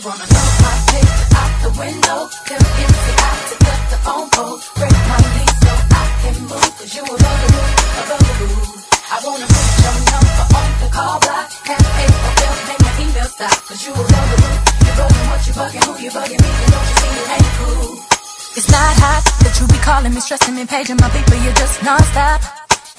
wanna know my picture out the window. Tell empty out to cut the phone pole. Break my lease so I can move. Cause you a bugaboo, a bugaboo. I wanna put your number on the call block. Have paper bill, make my email stop. Cause you a bugaboo. You bugging what you bugging, who you bugging me. And don't you see it ain't cool. It's not hot that you be calling me, stressing me, paging my people, you're just non-stop.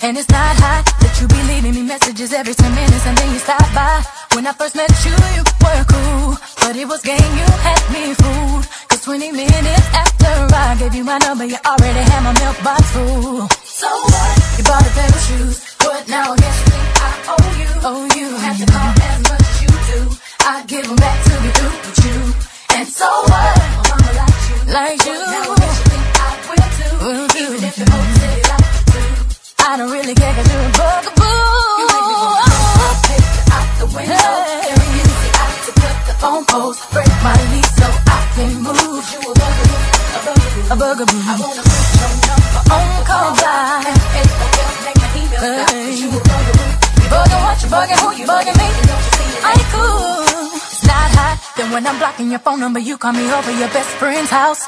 And it's not hot that you be leaving me messages every 10 minutes and then you stop by. When I first met you, you were cool. But it was game, you had me fooled. Cause 20 minutes after I gave you my number, you already had my mailbox full. So what? You bought a pair of shoes. But now I guess you think I owe you. Oh, you. You have to call as much as you do. I give them back to be through with you. And so what? My mama likes you. Like you. Now I guess you think I will too. Will do. Even if it won't say it you. I don't really care phone poles. Break my lease so I can move. You a bugaboo, a bugaboo. A. I wanna put your number on call block. Hey, okay, make my email stop. 'Cause you a bugaboo. You bugging what you bugging, who you bugging me? And don't you see it I ain't cool. It's not hot that when I'm blocking your phone number, you call me over your best friend's house.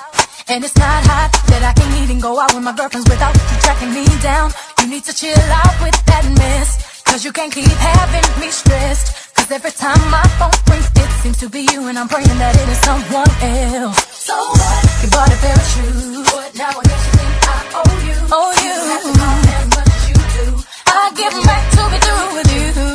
And it's not hot that I can't even go out with my girlfriends without you tracking me down. You need to chill out with that mess. Cause you can't keep having me stressed. Cause every time my phone rings, it seems to be you, and I'm praying that it is someone else. So what? You bought a pair of shoes. But now I guess you think I owe you. Oh, you. have to as much you do. I give back to be through with you.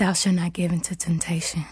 Thou shalt not give into temptation.